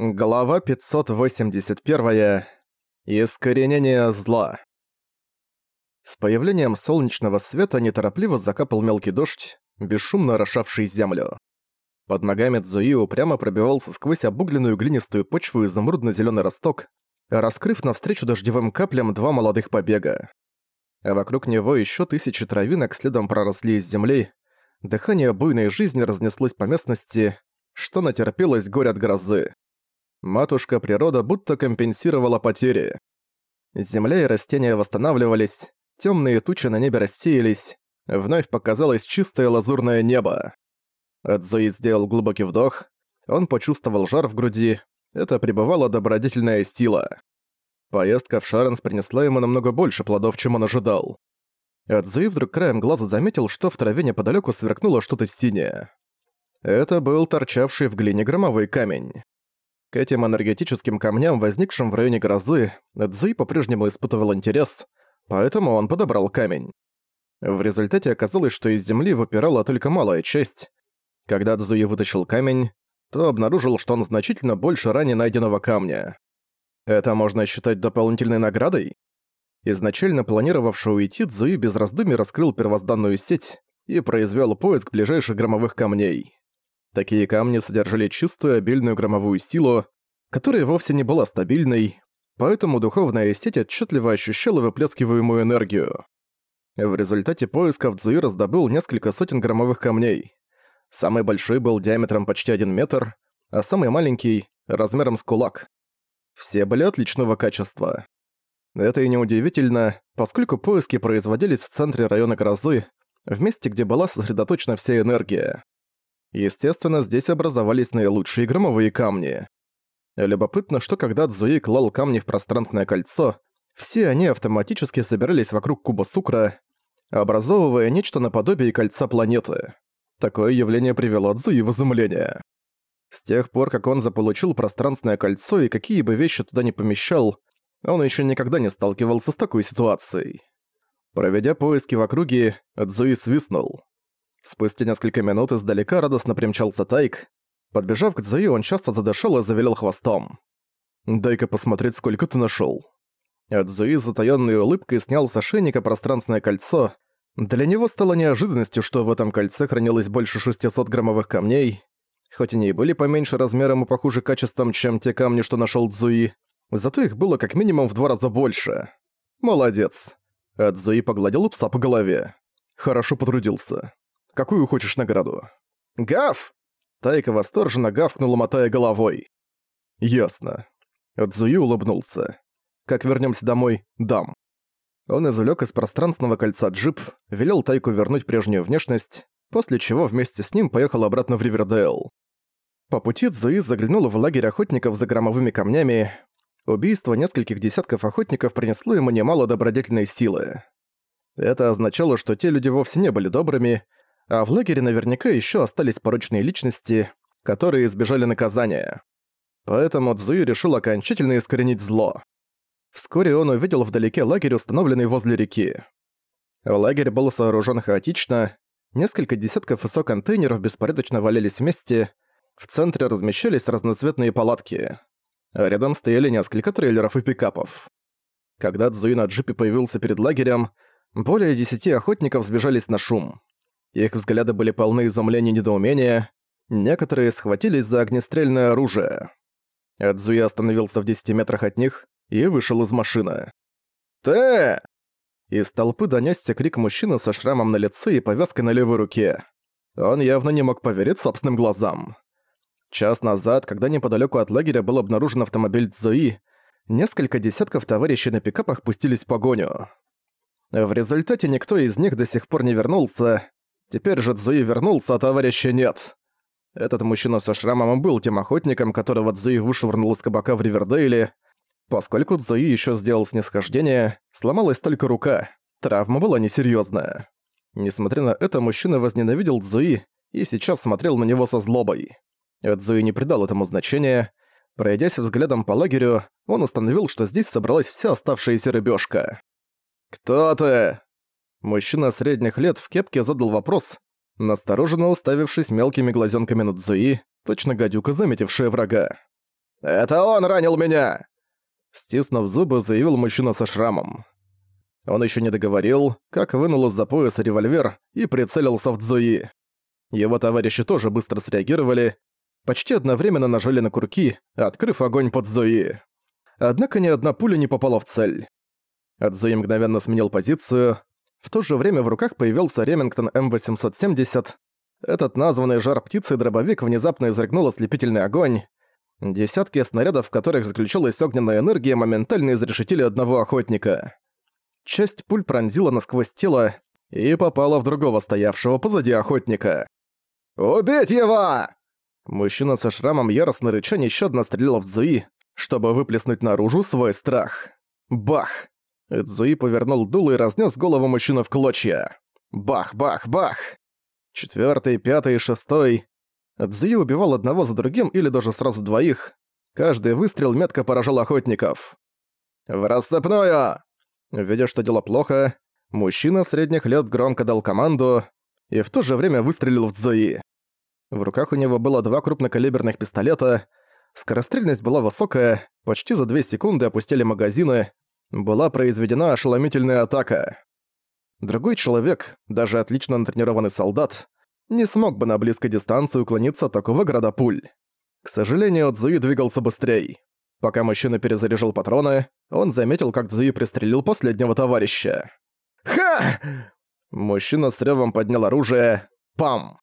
Глава 581. Искоренение зла. С появлением солнечного света неторопливо закапал мелкий дождь, бесшумно орошавший землю. Под ногами Цзуи упрямо пробивался сквозь обугленную глинистую почву изумрудно зеленый росток, раскрыв навстречу дождевым каплям два молодых побега. А вокруг него еще тысячи травинок следом проросли из земли, дыхание буйной жизни разнеслось по местности, что натерпелось горе от грозы. Матушка природа будто компенсировала потери. Земля и растения восстанавливались, темные тучи на небе рассеялись, вновь показалось чистое лазурное небо. Адзуи сделал глубокий вдох, он почувствовал жар в груди, это пребывала добродетельная сила. Поездка в Шаренс принесла ему намного больше плодов, чем он ожидал. Адзуи вдруг краем глаза заметил, что в траве неподалеку сверкнуло что-то синее. Это был торчавший в глине громовой камень. К этим энергетическим камням, возникшим в районе грозы, Цзуи по-прежнему испытывал интерес, поэтому он подобрал камень. В результате оказалось, что из земли выпирала только малая часть. Когда Цзуи вытащил камень, то обнаружил, что он значительно больше ранее найденного камня. Это можно считать дополнительной наградой? Изначально планировавший уйти, Цзуи без раздумий раскрыл первозданную сеть и произвел поиск ближайших громовых камней. Такие камни содержали чистую обильную громовую силу, которая вовсе не была стабильной, поэтому духовная сеть отчетливо ощущала выплескиваемую энергию. В результате поисков Цзуи раздобыл несколько сотен громовых камней. Самый большой был диаметром почти один метр, а самый маленький — размером с кулак. Все были отличного качества. Это и неудивительно, поскольку поиски производились в центре района грозы, в месте, где была сосредоточена вся энергия. Естественно, здесь образовались наилучшие громовые камни. Любопытно, что когда Цзуи клал камни в пространственное кольцо, все они автоматически собирались вокруг куба Сукра, образовывая нечто наподобие кольца планеты. Такое явление привело Цзуи в изумление. С тех пор, как он заполучил пространственное кольцо и какие бы вещи туда не помещал, он еще никогда не сталкивался с такой ситуацией. Проведя поиски в округе, Цзуи свистнул. Спустя несколько минут издалека радостно примчался Тайк. Подбежав к Цзуи, он часто задышал и завилял хвостом. «Дай-ка посмотреть, сколько ты нашёл». Цзуи с затаённой улыбкой снял с ошейника пространственное кольцо. Для него стало неожиданностью, что в этом кольце хранилось больше 600 граммовых камней. Хоть они и были поменьше размером и похуже качеством, чем те камни, что нашёл Цзуи, зато их было как минимум в два раза больше. «Молодец». Цзуи погладил пса по голове. «Хорошо потрудился. Какую хочешь награду?» «Гав!» Тайка восторженно гавкнула, мотая головой. «Ясно». Цзуи улыбнулся. «Как вернемся домой, дам». Он извлек из пространственного кольца джип, велел Тайку вернуть прежнюю внешность, после чего вместе с ним поехал обратно в Ривердейл. По пути Цзуи заглянул в лагерь охотников за громовыми камнями. Убийство нескольких десятков охотников принесло ему немало добродетельной силы. Это означало, что те люди вовсе не были добрыми, а в лагере наверняка еще остались порочные личности, которые избежали наказания. Поэтому Цзуи решил окончательно искоренить зло. Вскоре он увидел вдалеке лагерь, установленный возле реки. Лагерь был сооружен хаотично, несколько десятков ИСО-контейнеров беспорядочно валялись вместе, в центре размещались разноцветные палатки. рядом стояли несколько трейлеров и пикапов. Когда Цзуи на джипе появился перед лагерем, более десяти охотников сбежались на шум. Их взгляды были полны изумления и недоумения. Некоторые схватились за огнестрельное оружие. Эдзуя остановился в 10 метрах от них и вышел из машины. «Тэ!» Из толпы донёсся крик мужчины со шрамом на лице и повязкой на левой руке. Он явно не мог поверить собственным глазам. Час назад, когда неподалёку от лагеря был обнаружен автомобиль Цзуи, несколько десятков товарищей на пикапах пустились в погоню. В результате никто из них до сих пор не вернулся, Теперь же Цзуи вернулся, а товарища нет. Этот мужчина со шрамом был тем охотником, которого Цзуи вышвырнул из кабака в Ривердейле. Поскольку Цзуи еще сделал снисхождение, сломалась только рука. Травма была несерьезная. Несмотря на это, мужчина возненавидел Цзуи и сейчас смотрел на него со злобой. Цзуи не придал этому значения. Пройдясь взглядом по лагерю, он установил, что здесь собралась вся оставшаяся рыбёшка. «Кто ты?» Мужчина средних лет в кепке задал вопрос, настороженно уставившись мелкими глазенками на Цзуи, точно гадюка, заметившая врага. «Это он ранил меня!» Стиснув зубы, заявил мужчина со шрамом. Он еще не договорил, как вынул из-за пояса револьвер и прицелился в Цзуи. Его товарищи тоже быстро среагировали, почти одновременно нажали на курки, открыв огонь под Зои. Однако ни одна пуля не попала в цель. Цзуи мгновенно сменил позицию. В то же время в руках появился Ремингтон М870. Этот названный жар птицы дробовик внезапно изрыгнул ослепительный огонь. Десятки снарядов, в которых заключалась огненная энергия, моментально изрешетили одного охотника. Часть пуль пронзила насквозь тело и попала в другого стоявшего позади охотника. «Убить его!» Мужчина со шрамом яростно рыча нещадно стрелял в Зуи, чтобы выплеснуть наружу свой страх. Бах! Цзуи повернул дуло и разнес голову мужчины в клочья. Бах, бах, бах! Четвертый, пятый шестой. Цзуи убивал одного за другим или даже сразу двоих. Каждый выстрел метко поражал охотников. «В рассыпную!» Видя, что дело плохо, мужчина средних лет громко дал команду и в то же время выстрелил в Цзуи. В руках у него было два крупнокалиберных пистолета, скорострельность была высокая, почти за две секунды опустили магазины, была произведена ошеломительная атака. Другой человек, даже отлично натренированный солдат, не смог бы на близкой дистанции уклониться от такого града пуль. К сожалению, Цзуи двигался быстрее. Пока мужчина перезаряжал патроны, он заметил, как Цзуи пристрелил последнего товарища. «Ха!» Мужчина с ревом поднял оружие. Пам!